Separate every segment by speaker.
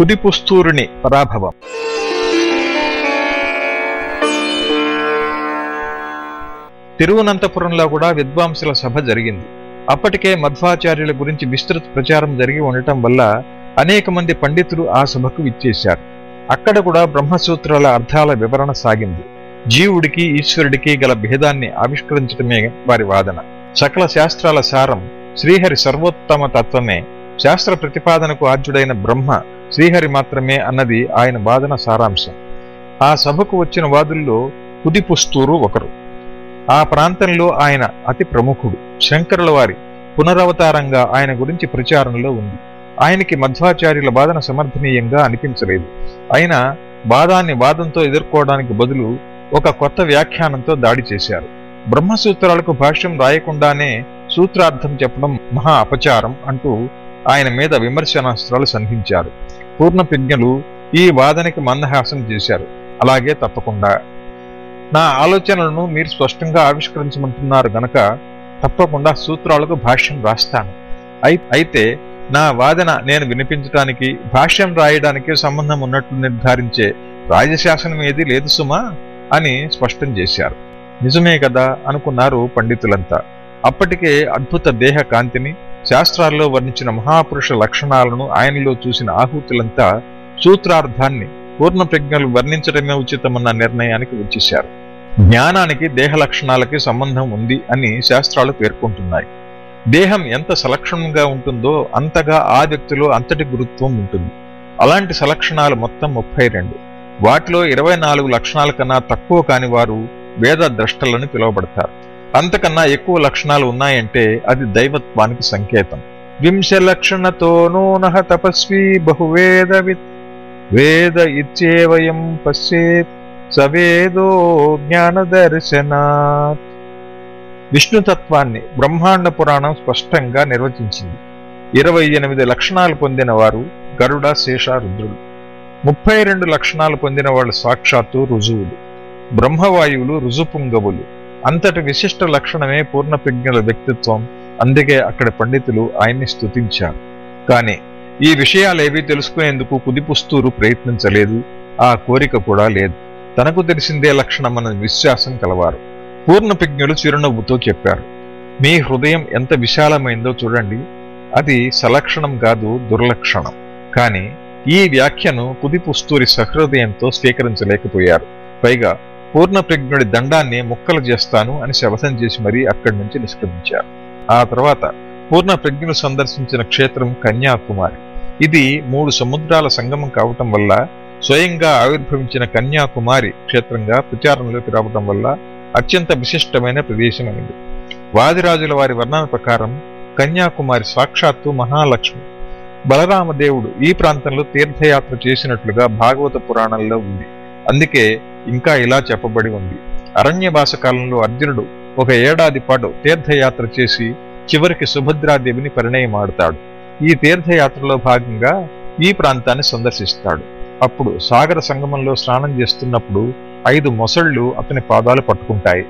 Speaker 1: పుదిపుస్తూరుని పరాభవం. తిరువనంతపురంలో కూడా విద్వాంసుల సభ జరిగింది. అప్పటికే మధ్వాచార్యుల గురించి విస్తృత ప్రచారం జరిగి ఉండటం వల్ల అనేక మంది పండితులు ఆ సభకు విచ్చేశారు. అక్కడ కూడా బ్రహ్మసూత్రాల అర్థాల వివరణ సాగింది. జీవుడికి ఈశ్వరుడికి గల భేదాన్ని ఆవిష్కరించడమే వారి వాదన. సకల శాస్త్రాల సారం శ్రీహరి సర్వోత్తమ తత్వమే. శాస్త్ర ప్రతిపాదనకు ఆర్జుడైన బ్రహ్మ శ్రీహరి మాత్రమే అన్నది ఆయన వాదన సారాంశం. ఆ సభకు వచ్చిన వాదుల్లో కుదిపుస్తూరు ఒకరు. ఆ ప్రాంతంలో ఆయన అతి ప్రముఖుడు. శంకరుల వారి పునరవతారంగా ఆయన గురించి ప్రచారంలో ఉంది. ఆయనకి మధ్వాచార్యుల వాదన సమర్థనీయంగా అనిపించలేదు. అయినా వాదాన్ని వాదంతో ఎదుర్కోవడానికి బదులు ఒక కొత్త వ్యాఖ్యానంతో దాడి చేశారు. బ్రహ్మసూత్రాలకు భాష్యం రాయకుండానే సూత్రార్థం చెప్పడం మహా అపచారం అంటూ ఆయన మీద విమర్శనాస్త్రాలు సంధించారు. పూర్ణపిజ్ఞులు ఈ వాదనకి మందహాసం చేశారు. అలాగే తప్పకుండా. నా ఆలోచనలను మీరు స్పష్టంగా ఆవిష్కరించమంటున్నారు గనక తప్పకుండా సూత్రాలకు భాష్యం రాస్తాను. అయితే నా వాదన నేను వినిపించటానికి భాష్యం రాయడానికి సంబంధం ఉన్నట్లు నిర్ధారించే రాజశాసనం ఏది లేదు సుమా? అని స్పష్టం చేశారు. నిజమే కదా అనుకున్నారు పండితులంతా. అప్పటికే అద్భుత దేహ కాంతిని శాస్త్రాల్లో వర్ణించిన మహాపురుష లక్షణాలను ఆయనలో చూసిన ఆహుతులంతా సూత్రార్థాన్ని పూర్ణ ప్రజ్ఞలు వర్ణించడమే ఉచితమన్న నిర్ణయానికి వచ్చేశారు. జ్ఞానానికి దేహ లక్షణాలకి సంబంధం ఉంది అని శాస్త్రాలు పేర్కొంటున్నాయి. దేహం ఎంత సలక్షణంగా ఉంటుందో అంతగా ఆ వ్యక్తిలో అంతటి గురుత్వం ఉంటుంది. అలాంటి సలక్షణాలు మొత్తం ముప్పై రెండు. వాటిలో ఇరవై నాలుగు లక్షణాల కన్నా తక్కువ కాని వారు వేద ద్రష్టలను పిలువబడతారు. అంతకన్నా ఎక్కువ లక్షణాలు ఉన్నాయంటే అది దైవత్వానికి సంకేతం. వింశ లక్షణతో నూనః తపస్వి బహువేదవిత్. వేద ఇచ్చేవయం పశ్చేత్ సవేదో జ్ఞానదర్శనాత్. విష్ణుతత్వాన్ని బ్రహ్మాండ పురాణం స్పష్టంగా నిర్వచించింది. ఇరవై ఎనిమిది లక్షణాలు పొందిన వారు గరుడ శేష రుద్రుడు. ముప్పై రెండు లక్షణాలు పొందిన వాళ్ళు సాక్షాత్తు రుజువులు. బ్రహ్మవాయువులు రుజుపుంగవులు. అంతటి విశిష్ట లక్షణమే పూర్ణప్రజ్ఞల వ్యక్తిత్వం. అందుకే అక్కడి పండితులు ఆయన్ని స్తుతించారు. కానీ ఈ విషయాలేవీ తెలుసుకునేందుకు కుదిపుస్తూరు ప్రయత్నించలేదు. ఆ కోరిక కూడా లేదు. తనకు తెలిసిందే లక్షణమన్న విశ్వాసం కలవారు. పూర్ణప్రజ్ఞులు చిరునవ్వుతో చెప్పారు. మీ హృదయం ఎంత విశాలమైందో చూడండి. అది సలక్షణం కాదు దుర్లక్షణం. కానీ ఈ వ్యాఖ్యను కుదిపుస్తూరి సహృదయంతో స్వీకరించలేకపోయారు. పైగా పూర్ణప్రజ్ఞుడి దండాన్ని ముక్కలు చేస్తాను అని శవసం చేసి మరీ అక్కడి నుంచి నిష్క్రమించారు. ఆ తర్వాత పూర్ణప్రజ్ఞుడు సందర్శించిన క్షేత్రం కన్యాకుమారి. ఇది మూడు సముద్రాల సంగమం కావటం వల్ల స్వయంగా ఆవిర్భవించిన కన్యాకుమారి క్షేత్రంగా ప్రచారంలోకి రావటం వల్ల అత్యంత విశిష్టమైన ప్రదేశం అయింది వాదిరాజుల వారి వర్ణన ప్రకారం కన్యాకుమారి సాక్షాత్తు మహాలక్ష్మి. బలరామదేవుడు ఈ ప్రాంతంలో తీర్థయాత్ర చేసినట్లుగా భాగవత పురాణంలో ఉంది. అందుకే ఇంకా ఇలా చెప్పబడి ఉంది. అరణ్యవాస కాలంలో అర్జునుడు ఒక ఏడాది పాటు తీర్థయాత్ర చేసి చివరికి సుభద్రాదేవిని ఆడతాడు ఈ తీర్థయాత్రలో భాగంగా ఈ ప్రాంతాన్ని సందర్శిస్తాడు. అప్పుడు సాగర సంగమంలో స్నానం చేస్తున్నప్పుడు ఐదు మొసళ్ళు అతని పాదాలు పట్టుకుంటాయి.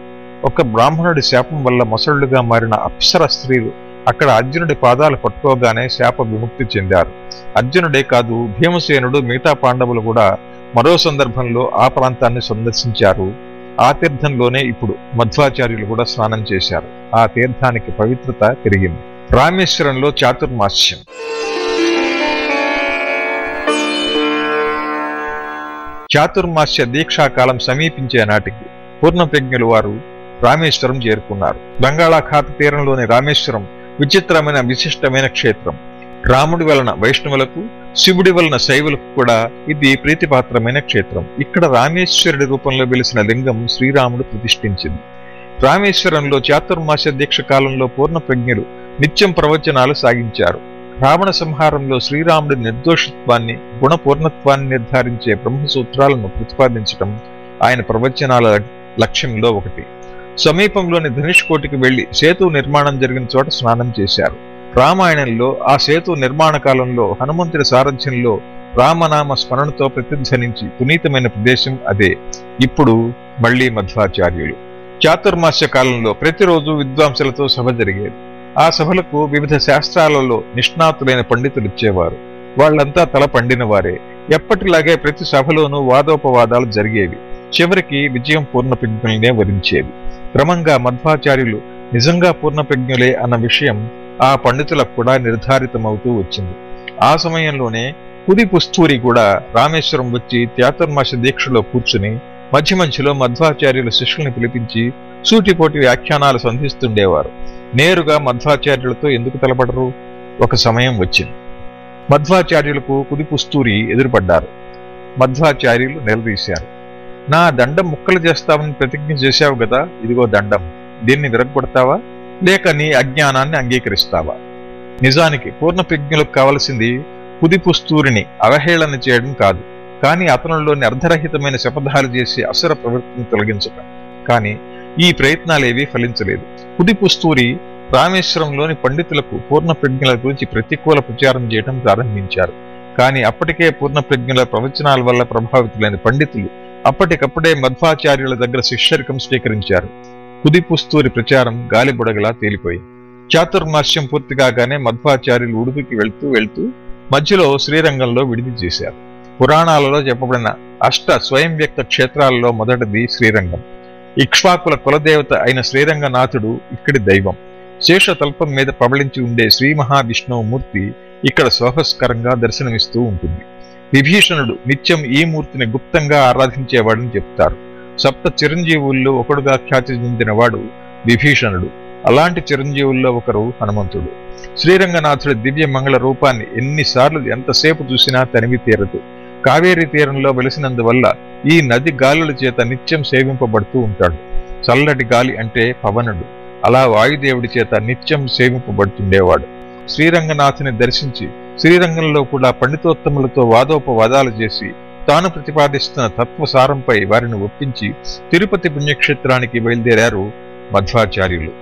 Speaker 1: ఒక బ్రాహ్మణుడి శాపం వల్ల మొసళ్ళుగా మారిన అప్సర స్త్రీలు అక్కడ అర్జునుడి పాదాలు పట్టుకోగానే శాప విముక్తి చెందారు. అర్జునుడే కాదు భీమసేనుడు మిగతా పాండవులు కూడా మరో సందర్భంలో ఆ ప్రాంతాన్ని సందర్శించారు. ఆ తీర్థంలోనే ఇప్పుడు మధ్వాచార్యులు కూడా స్నానం చేశారు. ఆ తీర్థానికి పవిత్రత పెరిగింది. రామేశ్వరంలో చాతుర్మాస్యం. చాతుర్మాస్య దీక్షాకాలం సమీపించే నాటికి పూర్ణప్రజ్ఞులు వారు రామేశ్వరం చేరుకున్నారు. బంగాళాఖాత తీరంలోని రామేశ్వరం విచిత్రమైన విశిష్టమైన క్షేత్రం. రాముడి వలన వైష్ణవులకు శివుడి వలన శైవులకు కూడా ఇది ప్రీతిపాత్రమైన క్షేత్రం. ఇక్కడ రామేశ్వరుడి రూపంలో వెలిసిన లింగం శ్రీరాముడు ప్రతిష్ఠించింది. రామేశ్వరంలో చాతుర్మాస దీక్ష కాలంలో పూర్ణ ప్రజ్ఞులు నిత్యం ప్రవచనాలు సాగించారు. రావణ సంహారంలో శ్రీరాముడి నిర్దోషత్వాన్ని గుణపూర్ణత్వాన్ని నిర్ధారించే బ్రహ్మసూత్రాలను ప్రతిపాదించడం ఆయన ప్రవచనాల లక్ష్యంలో ఒకటి. సమీపంలోని ధనుష్కోటికి వెళ్ళి సేతు నిర్మాణం జరిగిన చోట స్నానం చేశారు. రామాయణంలో ఆ సేతు నిర్మాణ కాలంలో హనుమంతుడి సారథ్యంలో రామనామ స్మరణతో ప్రతిధ్వనించి పునీతమైన ప్రదేశం అదే. ఇప్పుడు మళ్ళీ మధ్వాచార్యులు. చాతుర్మాస్య కాలంలో ప్రతిరోజు విద్వాంసులతో సభ జరిగేది. ఆ సభలకు వివిధ శాస్త్రాలలో నిష్ణాతులైన పండితులు ఇచ్చేవారు. వాళ్ళంతా తల పండిన వారే. ఎప్పటిలాగే ప్రతి సభలోనూ వాదోపవాదాలు జరిగేవి. చివరికి విజయం పూర్ణప్రజ్ఞులనే వరించేది. క్రమంగా మధ్వాచార్యులు నిజంగా పూర్ణప్రజ్ఞులే అన్న విషయం ఆ పండితులకు కూడా నిర్ధారితమవుతూ వచ్చింది. ఆ సమయంలోనే కుది పుస్తూరి కూడా రామేశ్వరం వచ్చి త్యాతుర్మాస దీక్షలో కూర్చుని మధ్య మధ్యలో మధ్వాచార్యుల శిష్యుల్ని పిలిపించి సూటిపోటి వ్యాఖ్యానాలు సంధిస్తుండేవారు. నేరుగా మధ్వాచార్యులతో ఎందుకు తలపడరు? ఒక సమయం వచ్చింది. మధ్వాచార్యులకు కుదిపుస్తూరి ఎదురుపడ్డారు. మధ్వాచార్యులు నిలదీశారు. నా దండం ముక్కలు చేస్తామని ప్రతిజ్ఞ చేశావు కదా? ఇదిగో దండం. దీన్ని విరగొడతావా? లేక నీ అజ్ఞానాన్ని అంగీకరిస్తావా? నిజానికి పూర్ణ ప్రజ్ఞులకు కావలసింది కుదిపుస్తూరిని అవహేళన చేయడం కాదు. కానీ అతనిలోని అర్ధరహితమైన శపథాలు చేసి అసుర ప్రవృత్తిని తొలగించటం. కానీ ఈ ప్రయత్నాలేవీ ఫలించలేదు. కుదిపుస్తూరి రామేశ్వరంలోని పండితులకు పూర్ణ ప్రజ్ఞల గురించి ప్రతికూల ప్రచారం చేయడం ప్రారంభించారు. కానీ అప్పటికే పూర్ణ ప్రజ్ఞల ప్రవచనాల వల్ల ప్రభావితులైన పండితులు అప్పటికప్పుడే మధ్వాచార్యుల దగ్గర శిష్యరికం స్వీకరించారు. కుదిపుస్తూరి ప్రచారం గాలిబుడగలా తేలిపోయింది చాతుర్మాస్యం పూర్తి కాగానే మధ్వాచార్యులు ఉడుపుకి వెళ్తూ వెళ్తూ మధ్యలో శ్రీరంగంలో విడిది చేశారు. పురాణాలలో చెప్పబడిన అష్ట స్వయం వ్యక్త క్షేత్రాలలో మొదటిది శ్రీరంగం. ఇక్ష్వాకుల కులదేవత అయిన శ్రీరంగనాథుడు ఇక్కడి దైవం. శేష తల్పం మీద ప్రబలించి ఉండే శ్రీ మహావిష్ణువు మూర్తి ఇక్కడ శోభస్కరంగా దర్శనమిస్తూ ఉంటుంది. విభీషణుడు నిత్యం ఈ మూర్తిని గుప్తంగా ఆరాధించేవాడని చెప్తారు. సప్త చిరంజీవుల్లో ఒకడుగా ఖ్యాతి చెందినవాడు విభీషణుడు. అలాంటి చిరంజీవుల్లో ఒకరు హనుమంతుడు. శ్రీరంగనాథుడి దివ్య మంగళ రూపాన్ని ఎన్నిసార్లు ఎంతసేపు చూసినా తనివి తీరదు. కావేరీ తీరంలో వెలిసినందువల్ల ఈ నది గాలుల చేత నిత్యం సేవింపబడుతూ ఉంటాడు. చల్లటి గాలి అంటే పవనుడు. అలా వాయుదేవుడి చేత నిత్యం సేవింపబడుతుండేవాడు. శ్రీరంగనాథుని దర్శించి శ్రీరంగంలో కూడా పండితోత్తములతో వాదోపవాదాలు చేసి తాను ప్రతిపాదిస్తున్న తత్వసారంపై వారిని ఒప్పించి తిరుపతి పుణ్యక్షేత్రానికి బయలుదేరారు మధ్వాచార్యులు.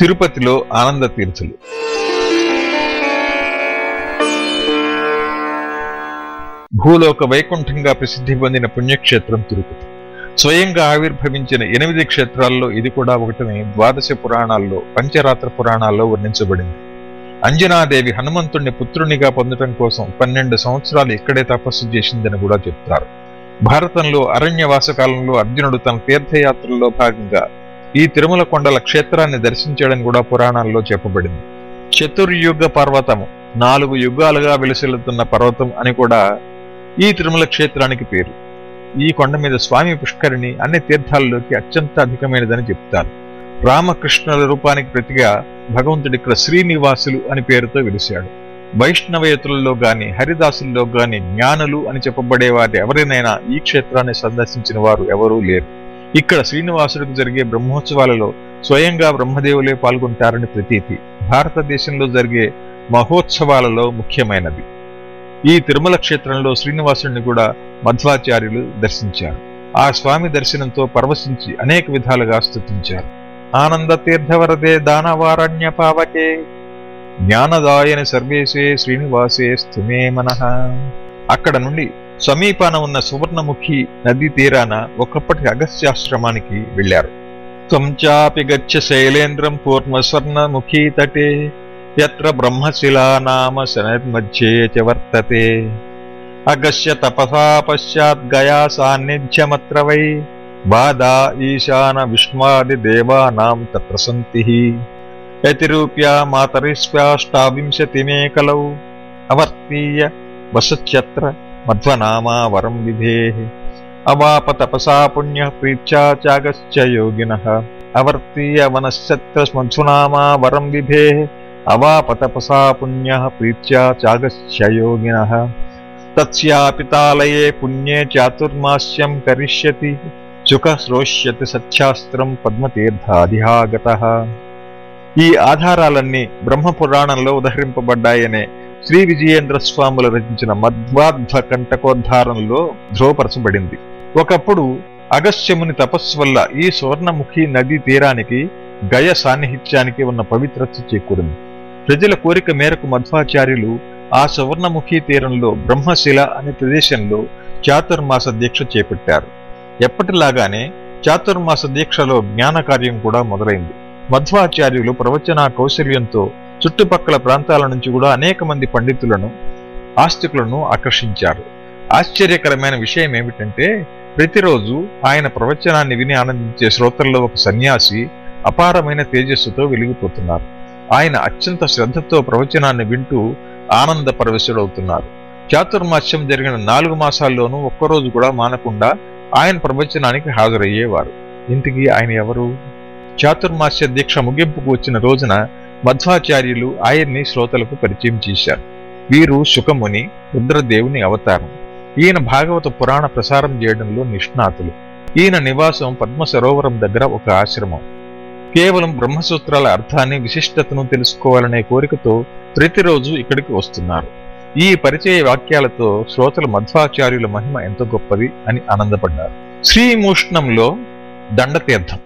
Speaker 1: తిరుపతిలో ఆనంద తీర్థులు భూలోక వైకుంఠంగా ప్రసిద్ధి పొందిన పుణ్యక్షేత్రం తిరుపతి. స్వయంగా ఆవిర్భవించిన ఎనిమిది క్షేత్రాల్లో ఇది కూడా ఒకటిని ద్వాదశ పురాణాల్లో పంచరాత్ర పురాణాల్లో వర్ణించబడింది. అంజనాదేవి హనుమంతుణ్ణి పుత్రునిగా పొందటం కోసం పన్నెండు సంవత్సరాలు ఇక్కడే తపస్సు చేసిందని కూడా చెప్తారు. భారతంలో అరణ్యవాస కాలంలో అర్జునుడు తన తీర్థయాత్రల్లో భాగంగా ఈ తిరుమల కొండల క్షేత్రాన్ని దర్శించాడని కూడా పురాణాల్లో చెప్పబడింది. చతుర్యుగ పర్వతము నాలుగు యుగాలుగా వెలిసిల్లుతున్న పర్వతం అని కూడా ఈ తిరుమల క్షేత్రానికి పేరు. ఈ కొండ మీద స్వామి పుష్కరిణి అన్ని తీర్థాల్లోకి అత్యంత అధికమైనదని చెప్తారు. రామకృష్ణుల రూపానికి ప్రతిగా భగవంతుడి ఇక్కడ శ్రీనివాసులు అని పేరుతో విలిశాడు వైష్ణవేతులలో గాని హరిదాసుల్లో గాని జ్ఞానులు అని చెప్పబడే వారి ఎవరినైనా ఈ క్షేత్రాన్ని సందర్శించిన వారు ఎవరూ లేరు. ఇక్కడ శ్రీనివాసుడికి జరిగే బ్రహ్మోత్సవాలలో స్వయంగా బ్రహ్మదేవులే పాల్గొంటారని ప్రతీతి. భారతదేశంలో జరిగే మహోత్సవాలలో ముఖ్యమైనది. ఈ తిరుమల క్షేత్రంలో శ్రీనివాసుడిని కూడా మధ్వాచార్యులు దర్శించారు. ఆ స్వామి దర్శనంతో పరవశించి అనేక విధాలుగా స్తుతించారు. ఆనంద తీర్థవరదే దానవారణ్య పావకే జ్ఞానదాయని సర్వేశే శ్రీనివాసే స్థుమే మనః. అక్కడ నుండి సమీపాన ఉన్న సువర్ణముఖి నదీ తీరాన ఒకప్పటి అగస్త్యాశ్రమానికి వెళ్ళారు త్వంచాపి గచ్చ శైలేంద్రం పూర్ణస్వర్ణముఖీ తటే ఎత్ర బ్రహ్మశిలా నామ శనర్మధ్యే చ వర్తతే. అగస్య తపసా పశ్చాద్గయా సాన్నిధ్యమత్ర వై बाधा ईशानविष्मादिदेवानां तत्र सन्तिः यतिरूप्या मातरिस्प्याष्टाविंशतिमे कलौ अवर्तीय वसच्यत्र मध्वनामावरं विधे। अवापतपसा पुण्य प्रीत्या त्यागश्च योगिनः। अवर्तीय वनश्चत्र मध्वनामावरं विधे। अवापतपसा पुण्य प्रीत्या त्यागश्च योगिनः। तस्यापितालये पुण्ये चातुर्मास्यं करिष्यति। చాగశ్చ శ్రోష్యతి సత్యాస్త్రం పద్మతీర్థాధిహాగత. ఈ ఆధారాలన్నీ బ్రహ్మపురాణంలో ఉదహరింపబడ్డాయనే శ్రీ విజయేంద్ర స్వాములు రచించిన మధ్వాధ్వ కంటకోద్ధారంలో ధ్రువపరచబడింది. ఒకప్పుడు అగస్త్యముని తపస్సు వల్ల ఈ సువర్ణముఖి నదీ తీరానికి గయ సాన్నిహిత్యానికి ఉన్న పవిత్రత చేకూరింది. ప్రజల కోరిక మేరకు మధ్వాచార్యులు ఆ సువర్ణముఖి తీరంలో బ్రహ్మశిల అనే ప్రదేశంలో చాతుర్మాస దీక్ష చేపట్టారు. ఎప్పటిలాగానే చాతుర్మాస దీక్షలో జ్ఞాన కార్యం కూడా మొదలైంది. మధ్వాచార్యులు ప్రవచన కౌశల్యంతో చుట్టుపక్కల ప్రాంతాల నుంచి కూడా అనేక మంది పండితులను ఆస్తికులను ఆకర్షించారు. ఆశ్చర్యకరమైన విషయం ఏమిటంటే ప్రతిరోజు ఆయన ప్రవచనాన్ని విని ఆనందించే శ్రోతల్లో ఒక సన్యాసి అపారమైన తేజస్సుతో వెలిగిపోతున్నారు. ఆయన అత్యంత శ్రద్ధతో ప్రవచనాన్ని వింటూ ఆనంద పరవశుడవుతున్నారు చాతుర్మాస్యం జరిగిన నాలుగు మాసాల్లోనూ ఒక్కరోజు కూడా మానకుండా ఆయన ప్రవచనానికి హాజరయ్యేవారు. ఇంటికి ఆయన ఎవరు? చాతుర్మాస్య దీక్ష ముగింపుకు వచ్చిన రోజున మధ్వాచార్యులు ఆయన్ని శ్రోతలకు పరిచయం చేశారు. వీరు శుకముని రుద్రదేవుని అవతారం. ఈయన భాగవత పురాణ ప్రసారం చేయడంలో నిష్ణాతులు. ఈయన నివాసం పద్మ సరోవరం దగ్గర ఒక ఆశ్రమం. కేవలం బ్రహ్మసూత్రాల అర్థాన్ని విశిష్టతను తెలుసుకోవాలనే కోరికతో ప్రతిరోజు ఇక్కడికి వస్తున్నారు. ఈ పరిచయ వాక్యాలతో శ్రోతలు మధ్వాచార్యుల మహిమ ఎంత గొప్పది అని ఆనందపడ్డారు. శ్రీమూష్ణంలో దండతీర్థం.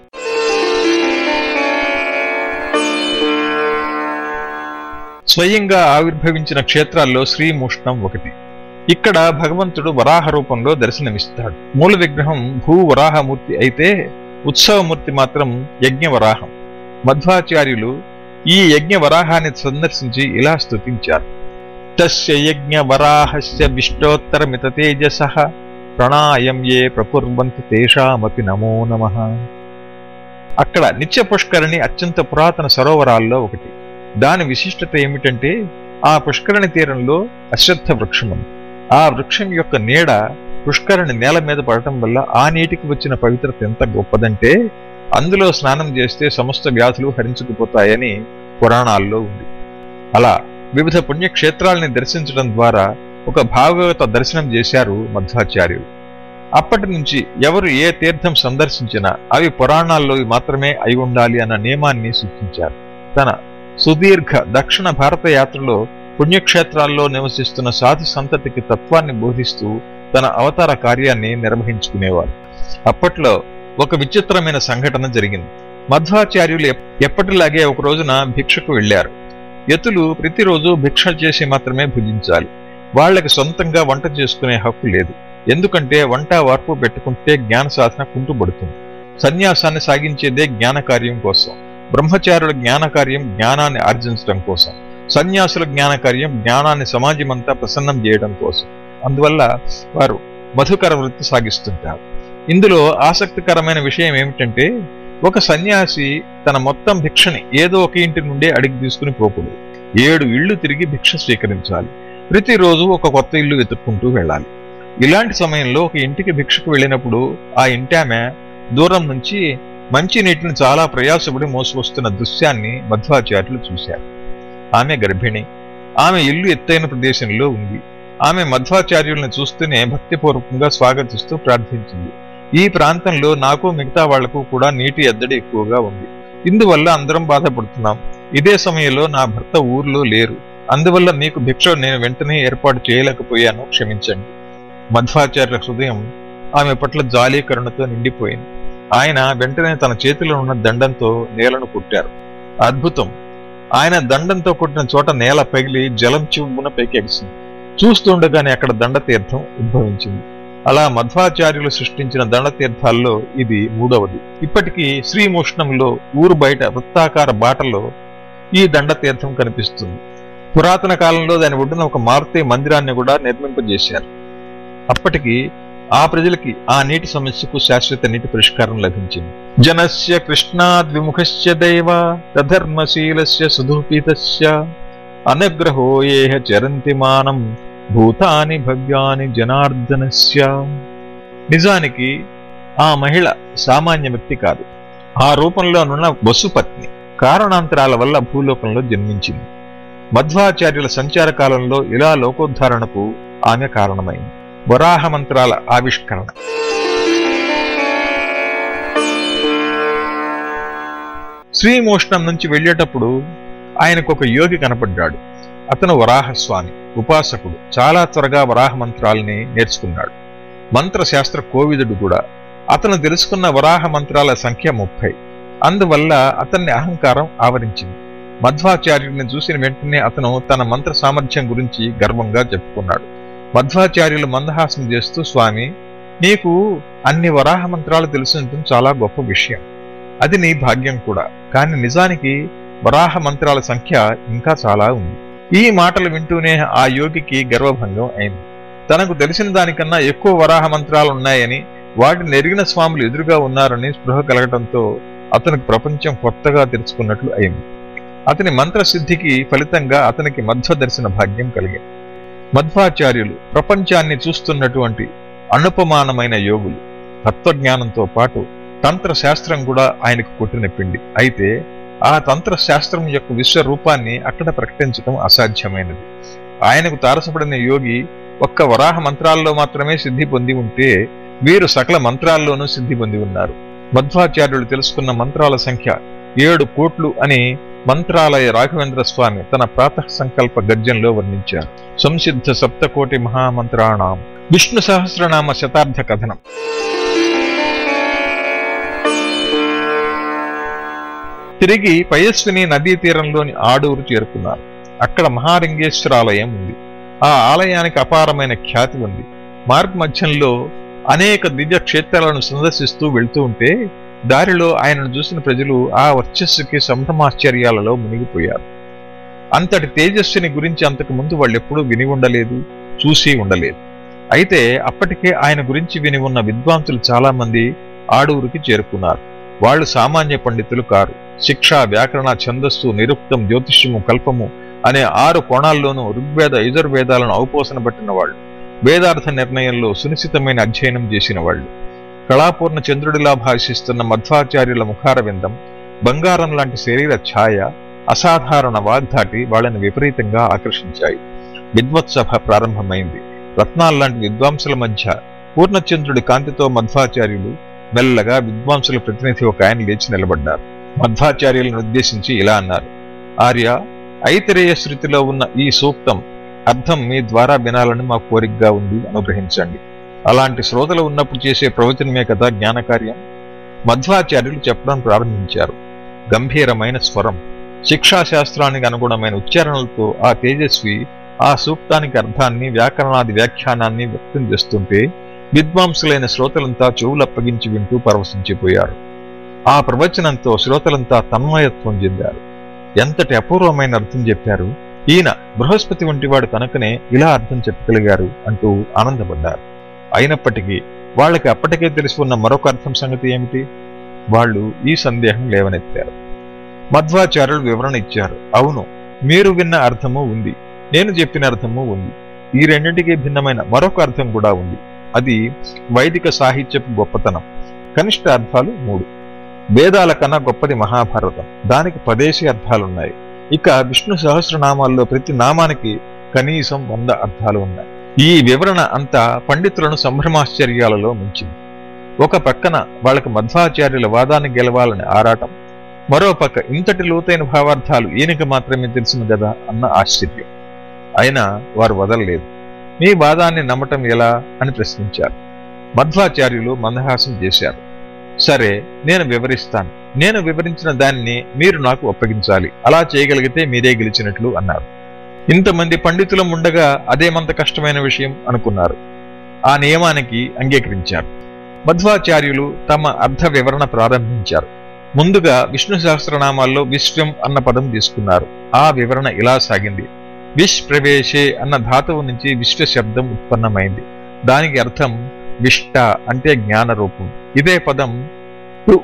Speaker 1: స్వయంగా ఆవిర్భవించిన క్షేత్రాల్లో శ్రీమూష్ణం ఒకటి. ఇక్కడ భగవంతుడు వరాహ రూపంలో దర్శనమిస్తాడు. మూల విగ్రహం భూ వరాహమూర్తి అయితే ఉత్సవమూర్తి మాత్రం యజ్ఞవరాహం మధ్వాచార్యులు ఈ యజ్ఞ వరాహాన్ని సందర్శించి ఇలా స్థుతించారు తస్య యజ్ఞ వరాహస్య ప్రణాయం ఏ ప్రపుర్వంతి తేషామపి నమో నమ అక్కడ నిత్య పుష్కరిణి అత్యంత పురాతన సరోవరాల్లో ఒకటి. దాని విశిష్టత ఏమిటంటే ఆ పుష్కరిణి తీరంలో అశ్వత్థ వృక్షం ఆ వృక్షం యొక్క నీడ పుష్కరిణి నేల మీద పడటం వల్ల ఆ నీటికి వచ్చిన పవిత్రత ఎంత గొప్పదంటే అందులో స్నానం చేస్తే సమస్త వ్యాధులు హరించుకుపోతాయని పురాణాల్లో ఉంది. అలా వివిధ పుణ్యక్షేత్రాలని దర్శించడం ద్వారా ఒక భాగవత దర్శనం చేశారు మధ్వాచార్యులు. అప్పటి నుంచి ఎవరు ఏ తీర్థం సందర్శించినా అవి పురాణాల్లో మాత్రమే అయి ఉండాలి అన్న నియమాన్ని సూచించారు తన సుదీర్ఘ దక్షిణ భారత యాత్రలో పుణ్యక్షేత్రాల్లో నివసిస్తున్న సాధు సంతతికి తత్వాన్ని బోధిస్తూ తన అవతార కార్యాన్ని నిర్వహించుకునేవారు. అప్పట్లో ఒక విచిత్రమైన సంఘటన జరిగింది. మధ్వాచార్యులు ఎప్పటిలాగే ఒక రోజున భిక్షకు వెళ్ళారు యతులు ప్రతిరోజు భిక్ష చేసి మాత్రమే భుజించాలి. వాళ్ళకు సొంతంగా వంట చేసుకునే హక్కు లేదు. ఎందుకంటే వంట వార్పు పెట్టుకుంటే జ్ఞాన సాధన కుంటుపడుతుంది. సన్యాసాన్ని సాగించేదే జ్ఞాన కార్యం కోసం. బ్రహ్మచారుల జ్ఞాన కార్యం జ్ఞానాన్ని ఆర్జించడం కోసం. సన్యాసుల జ్ఞాన కార్యం జ్ఞానాన్ని సమాజమంతా ప్రసన్నం చేయడం కోసం. అందువల్ల వారు మధుకర వృత్తి సాగిస్తుంటారు. ఇందులో ఆసక్తికరమైన విషయం ఏమిటంటే ఒక సన్యాసి తన మొత్తం భిక్షని ఏదో ఒక ఇంటి నుండే అడిగి తీసుకుని పోకూడదు. ఏడు ఇళ్ళు తిరిగి భిక్ష స్వీకరించాలి. ప్రతిరోజు ఒక కొత్త ఇల్లు వెతుక్కుంటూ వెళ్ళాలి. ఇలాంటి సమయంలో ఒక ఇంటికి భిక్షకు వెళ్ళినప్పుడు ఆ ఇంటి ఆమె దూరం నుంచి మంచి నీటిని చాలా ప్రయాసపడి మోసుకొస్తున్న దృశ్యాన్ని మధ్వాచార్యులు చూశారు. ఆమె గర్భిణి. ఆమె ఇల్లు ఎత్తైన ప్రదేశంలో ఉంది. ఆమె మధ్వాచార్యుల్ని చూస్తూనే భక్తిపూర్వకంగా స్వాగతిస్తూ ప్రార్థించింది. ఈ ప్రాంతంలో నాకు మిగతా వాళ్ళకు కూడా నీటి ఎద్దడి ఎక్కువగా ఉంది. ఇందువల్ల అందరం బాధపడుతున్నాం. ఇదే సమయంలో నా భర్త ఊర్లో లేరు. అందువల్ల మీకు భిక్ష నేను వెంటనే ఏర్పాటు చేయలేకపోయాను. క్షమించండి. మధ్వాచార్య హృదయం ఆమె పట్ల జాలి కరుణతో నిండిపోయింది. ఆయన వెంటనే తన చేతిలో ఉన్న దండంతో నేలను కుట్టారు. అద్భుతం! ఆయన దండంతో కొట్టిన చోట నేల పగిలి జలం చివ్వున పైకి ఎగిసింది చూస్తుండగానే అక్కడ దండతీర్థం ఉద్భవించింది. అలా మధ్వాచార్యులు సృష్టించిన దండతీర్థాల్లో ఇది మూడవది. ఇప్పటికీ శ్రీమోష్ణంలో ఊరు బయట వృత్తాకార బాటలో ఈ దండతీర్థం కనిపిస్తుంది. పురాతన కాలంలో దాని ఒడ్డున ఒక మారుతి మందిరాన్ని కూడా నిర్మింపజేశారు. అప్పటికి ఆ ప్రజలకి ఆ నీటి సమస్యకు శాశ్వత నీటి పరిష్కారం లభించింది. జనస్య కృష్ణాద్విముఖస్య దైవ తధర్మశీలస్య సుధూపితస్య. అనుగ్రహోయేహ చరంతి మానం భూతాని భవ్యాని జనార్దనస్య. నిజానికి ఆ మహిళ సామాన్య వ్యక్తి కాదు. ఆ రూపంలోనున్న వసుపత్ని కారణాంతరాల వల్ల భూలోకంలో జన్మించింది. మధ్వాచార్యుల సంచార కాలంలో ఇలా లోకోద్ధారణకు ఆమె కారణమైంది. వరాహ మంత్రాల ఆవిష్కరణ. శ్రీమోష్ణం నుంచి వెళ్ళేటప్పుడు ఆయనకు ఒక యోగి కనపడ్డాడు. అతను వరాహస్వామి ఉపాసకుడు. చాలా త్వరగా వరాహ మంత్రాల్ని నేర్చుకున్నాడు. మంత్రశాస్త్ర కోవిదుడు కూడా. అతను తెలుసుకున్న వరాహ మంత్రాల సంఖ్య ముప్పై. అందువల్ల అతన్ని అహంకారం ఆవరించింది. మధ్వాచార్యుడిని చూసిన వెంటనే అతను తన మంత్ర సామర్థ్యం గురించి గర్వంగా చెప్పుకున్నాడు. మధ్వాచార్యులు మందహాసం చేస్తూ స్వామి నీకు అన్ని వరాహ మంత్రాలు తెలుసుండటం చాలా గొప్ప విషయం. అది నీ భాగ్యం కూడా. కానీ నిజానికి వరాహ మంత్రాల సంఖ్య ఇంకా చాలా ఉంది. ఈ మాటలు వింటూనే ఆ యోగికి గర్వభంగం అయింది. తనకు తెలిసిన దానికన్నా ఎక్కువ వరాహ మంత్రాలు ఉన్నాయని వాటిని ఎరిగిన స్వాములు ఎదురుగా ఉన్నారని స్పృహ కలగటంతో అతనికి ప్రపంచం కొత్తగా తెలుసుకున్నట్లు అయింది. అతని మంత్రసిద్ధికి ఫలితంగా అతనికి మధ్వ దర్శన భాగ్యం కలిగింది. మధ్వాచార్యులు ప్రపంచాన్ని చూస్తున్నటువంటి అనుపమానమైన యోగులు తత్వజ్ఞానంతో పాటు తంత్ర శాస్త్రం కూడా ఆయనకు కొట్టినప్పిండి అయితే ఆ తంత్ర శాస్త్రం యొక్క విశ్వరూపాన్ని అక్కడ ప్రకటించడం అసాధ్యమైనది. ఆయనకు తారసపడిన యోగి ఒక్క వరాహ మంత్రాల్లో మాత్రమే సిద్ధి పొంది ఉంటే వీరు సకల మంత్రాల్లోనూ సిద్ధి పొంది ఉన్నారు. మధ్వాచార్యులు తెలుసుకున్న మంత్రాల సంఖ్య ఏడు కోట్లు అని మంత్రాలయ రాఘవేంద్ర స్వామి తన ప్రాతః సంకల్ప గర్జంలో వర్ణించారు. సంసిద్ధ సప్తకోటి మహామంత్రాణం. విష్ణు సహస్రనామ శతాబ్ద కథనం. తిరిగి పయస్విని నదీ తీరంలోని ఆడూరు చేరుకున్నారు. అక్కడ మహాలింగేశ్వరాలయం ఉంది. ఆ ఆలయానికి అపారమైన ఖ్యాతి ఉంది. మార్గమధ్యంలో అనేక దివ్య క్షేత్రాలను సందర్శిస్తూ వెళ్తూ ఉంటే దారిలో ఆయనను చూసిన ప్రజలు ఆ వర్చస్సుకి సంభ్రమాశ్చర్యాలలో మునిగిపోయారు. అంతటి తేజస్సుని గురించి అంతకు ముందు వాళ్ళు ఎప్పుడూ విని ఉండలేదు చూసి ఉండలేదు. అయితే అప్పటికే ఆయన గురించి విని ఉన్న విద్వాంసులు చాలామంది ఆడూరికి చేరుకున్నారు. వాళ్ళు సామాన్య పండితులు కారు. శిక్ష వ్యాకరణ ఛందస్సు నిరుక్తం జ్యోతిష్యము కల్పము అనే ఆరు కోణాల్లోనూ ఋగ్వేద యజుర్వేదాలను ఔపోసన పట్టిన వాళ్ళు. వేదార్థ నిర్ణయంలో సునిశ్చితమైన అధ్యయనం చేసిన వాళ్ళు. కళాపూర్ణ చంద్రుడిలా భాషిస్తున్న మధ్వాచార్యుల ముఖారవిందం బంగారం లాంటి శరీర ఛాయ అసాధారణ వాగ్ధాటి వాళ్ళని విపరీతంగా ఆకర్షించాయి. విద్వత్సభ ప్రారంభమైంది. రత్నాల్లాంటి విద్వాంసుల మధ్య పూర్ణచంద్రుడి కాంతితో మధ్వాచార్యులు మెల్లగా విద్వాంసుల ప్రతినిధి ఒక ఆయన లేచి నిలబడ్డారు. మధ్వాచార్యులను ఉద్దేశించి ఇలా అన్నారు. ఆర్య ఐతరేయ శృతిలో ఉన్న ఈ సూక్తం అర్థం మీ ద్వారా వినాలని మా కోరికగా ఉంది అనుగ్రహించండి. అలాంటి శ్రోతలు ఉన్నప్పుడు చేసే ప్రవచనమే కదా జ్ఞానకార్యం? మధ్వాచార్యులు చెప్పడం ప్రారంభించారు. గంభీరమైన స్వరం. శిక్షాశాస్త్రానికి అనుగుణమైన ఉచ్చారణలతో ఆ తేజస్వి ఆ సూక్తానికి అర్థాన్ని వ్యాకరణాది వ్యాఖ్యానాన్ని వ్యక్తం చేస్తుంటే విద్వాంసులైన శ్రోతలంతా చెవులప్పగించి వింటూ పరవశించిపోయారు. ఆ ప్రవచనంతో శ్రోతలంతా తన్మయత్వం చెందారు. ఎంతటి అపూర్వమైన అర్థం చెప్పారు? ఈయన బృహస్పతి వంటివాడు కనుకనే ఇలా అర్థం చెప్పగలిగారు అంటూ ఆనందపడ్డారు. అయినప్పటికీ వాళ్ళకి అప్పటికే తెలిసి ఉన్న మరొక అర్థం సంగతి ఏమిటి? వాళ్ళు ఈ సందేహం లేవనెత్తారు. మధ్వాచార్యులు వివరణ ఇచ్చారు. అవును మీరు విన్న అర్థము ఉంది. నేను చెప్పిన అర్థము ఉంది. ఈ రెండింటికి భిన్నమైన మరొక అర్థం కూడా ఉంది. అది వైదిక సాహిత్యపు గొప్పతనం. కనిష్ట అర్థాలు మూడు. వేదాల కన్నా గొప్పది మహాభారతం. దానికి పదేసి అర్థాలున్నాయి. ఇక విష్ణు సహస్రనామాల్లో ప్రతి నామానికి కనీసం వంద అర్థాలు ఉన్నాయి. ఈ వివరణ అంతా పండితులను సంభ్రమాశ్చర్యాలలో ముంచింది. ఒక పక్కన వాళ్ళకి మధ్వాచార్యుల వాదాన్ని గెలవాలని ఆరాటం మరో పక్క ఇంతటి లోతైన భావార్థాలు ఈయనకి మాత్రమే తెలిసిన కదా అన్న ఆశ్చర్యం. అయినా వారు వదలలేదు. మీ వాదాన్ని నమ్మటం ఎలా అని ప్రశ్నించారు. మధ్వాచార్యులు మందహాసం చేశారు. సరే నేను వివరిస్తాను. నేను వివరించిన దానిని మీరు నాకు అప్పగించాలి అలా చేయగలిగితే మీరే గెలిచినట్లు అన్నారు. ఇంతమంది పండితులం ఉండగా అదేమంత కష్టమైన విషయం అనుకున్నారు. ఆ నియమానికి అంగీకరించారు. మధ్వాచార్యులు తమ అర్థ వివరణ ప్రారంభించారు. ముందుగా విష్ణు సహస్రనామాల్లో విశ్వం అన్న పదం తీసుకున్నారు. ఆ వివరణ ఇలా సాగింది. విష్ ప్రవేశే అన్న ధాతువు నుంచి విశ్వ శబ్దం ఉత్పన్నమైంది. దానికి అర్థం విష్ట అంటే జ్ఞాన రూపం ఇదే పదం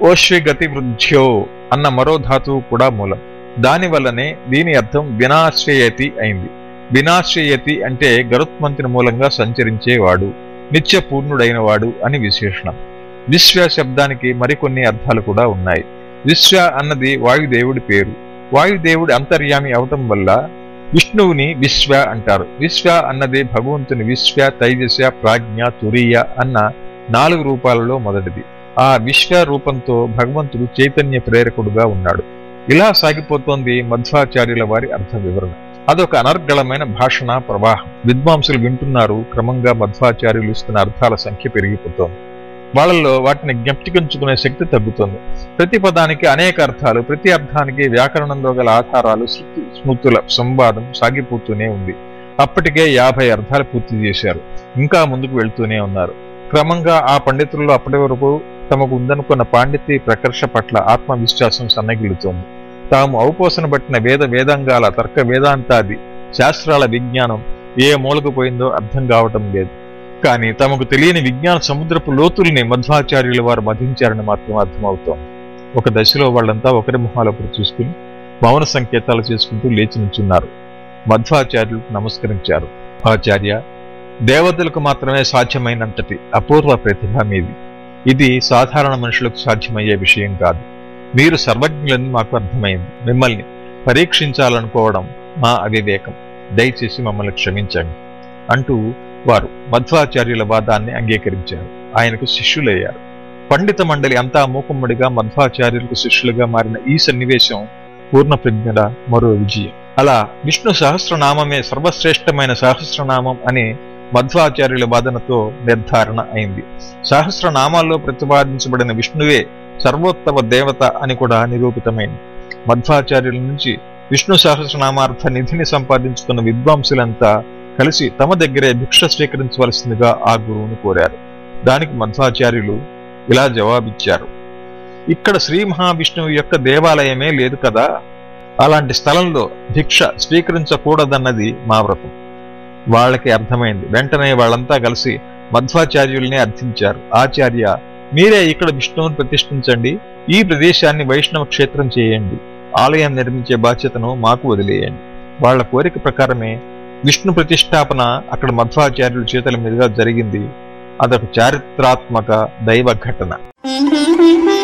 Speaker 1: ఓశ్వగతి వృద్ధ్యో అన్న మరో ధాతువు కూడా మూలం. దానివల్లనే దీని అర్థం వినాశ్రయతి అయింది. వినాశ్రయతి అంటే గరుత్మంతుని మూలంగా సంచరించేవాడు నిత్య పూర్ణుడైనవాడు అని విశేషణం. విశ్వ శబ్దానికి మరికొన్ని అర్థాలు కూడా ఉన్నాయి. విశ్వ అన్నది వాయుదేవుడి పేరు. వాయుదేవుడి అంతర్యామి అవటం వల్ల విష్ణువుని విశ్వ అంటారు. విశ్వ అన్నది భగవంతుని విశ్వ తైజస్య ప్రాజ్ఞ తురీయ అన్న నాలుగు రూపాలలో మొదటిది. ఆ విశ్వ రూపంతో భగవంతుడు చైతన్య ప్రేరకుడుగా ఉన్నాడు. ఇలా సాగిపోతోంది మధ్వాచార్యుల వారి అర్థ వివరణ. అదొక అనర్గళమైన భాషణ ప్రవాహం. విద్వాంసులు వింటున్నారు క్రమంగా మధ్వాచార్యులు ఇస్తున్న అర్థాల సంఖ్య పెరిగిపోతోంది. వాళ్ళల్లో వాటిని జ్ఞప్తికించుకునే శక్తి తగ్గుతుంది. ప్రతి పదానికి అనేక అర్థాలు ప్రతి అర్థానికి వ్యాకరణంలో గల ఆధారాలు శృతి స్మృతుల సంవాదం సాగిపోతూనే ఉంది. అప్పటికే యాభై అర్థాలు పూర్తి చేశారు. ఇంకా ముందుకు వెళ్తూనే ఉన్నారు. క్రమంగా ఆ పండితుల్లో అప్పటి వరకు తమకు ఉందనుకున్న పాండిత్య ప్రకర్ష పట్ల ఆత్మవిశ్వాసం సన్నగిలుతోంది తాము ఔపోసన బట్టిన వేద వేదాంగాల తర్క వేదాంతాది శాస్త్రాల విజ్ఞానం ఏ మూలకు పోయిందో అర్థం కావటం లేదు. కానీ తమకు తెలియని విజ్ఞాన సముద్రపు లోతుల్ని మధ్వాచార్యుల వారు మధించారని మాత్రం అర్థమవుతోంది. ఒక దశలో వాళ్ళంతా ఒకరి మొహాలప్పుడు చూసుకుని మౌన సంకేతాలు చేసుకుంటూ లేచి నుంచున్నారు మధ్వాచార్యులకు నమస్కరించారు. ఆచార్య దేవతలకు మాత్రమే సాధ్యమైనంతటి అపూర్వ ప్రతిభ మీది. ఇది సాధారణ మనుషులకు సాధ్యమయ్యే విషయం కాదు. మీరు సర్వజ్ఞులని మాకు అర్థమైంది. మిమ్మల్ని పరీక్షించాలనుకోవడం మా అవివేకం. దయచేసి మమ్మల్ని క్షమించండి. అంటూ వారు మధ్వాచార్యుల వాదాన్ని అంగీకరించారు. ఆయనకు శిష్యులయ్యారు. పండిత మండలి అంతా మూకుమ్మడిగా మధ్వాచార్యులకు శిష్యులుగా మారిన ఈ సన్నివేశం పూర్ణ ప్రజ్ఞల మరో విజయం. అలా విష్ణు సహస్రనామమే సర్వశ్రేష్టమైన సహస్రనామం అని మధ్వాచార్యుల వాదనతో నిర్ధారణ అయింది. సహస్రనామాల్లో ప్రతిపాదించబడిన విష్ణువే సర్వోత్తమ దేవత అని కూడా నిరూపితమైంది. మధ్వాచార్యుల నుంచి విష్ణు సహస్రనామార్థ నిధిని సంపాదించుకున్న విద్వాంసులంతా కలిసి తమ దగ్గరే భిక్ష స్వీకరించవలసిందిగా ఆ గురువును కోరారు. దానికి మధ్వాచార్యులు ఇలా జవాబిచ్చారు. ఇక్కడ శ్రీ మహావిష్ణువు యొక్క దేవాలయమే లేదు కదా? అలాంటి స్థలంలో భిక్ష స్వీకరించకూడదన్నది మా వ్రతం. వాళ్ళకి అర్థమైంది. వెంటనే వాళ్ళంతా కలిసి మధ్వాచార్యుల్ని అర్థించారు. ఆచార్య మీరే ఇక్కడ విష్ణువుని ప్రతిష్ఠించండి. ఈ ప్రదేశాన్ని వైష్ణవ క్షేత్రం చేయండి. ఆలయం నిర్మించే బాధ్యతను మాకు వదిలేయండి. వాళ్ళ కోరిక ప్రకారమే విష్ణు ప్రతిష్టాపన అక్కడ మధ్వాచార్యుల చేతుల మీదుగా జరిగింది. అదొక చారిత్రాత్మక దైవ ఘటన. Mm-hmm.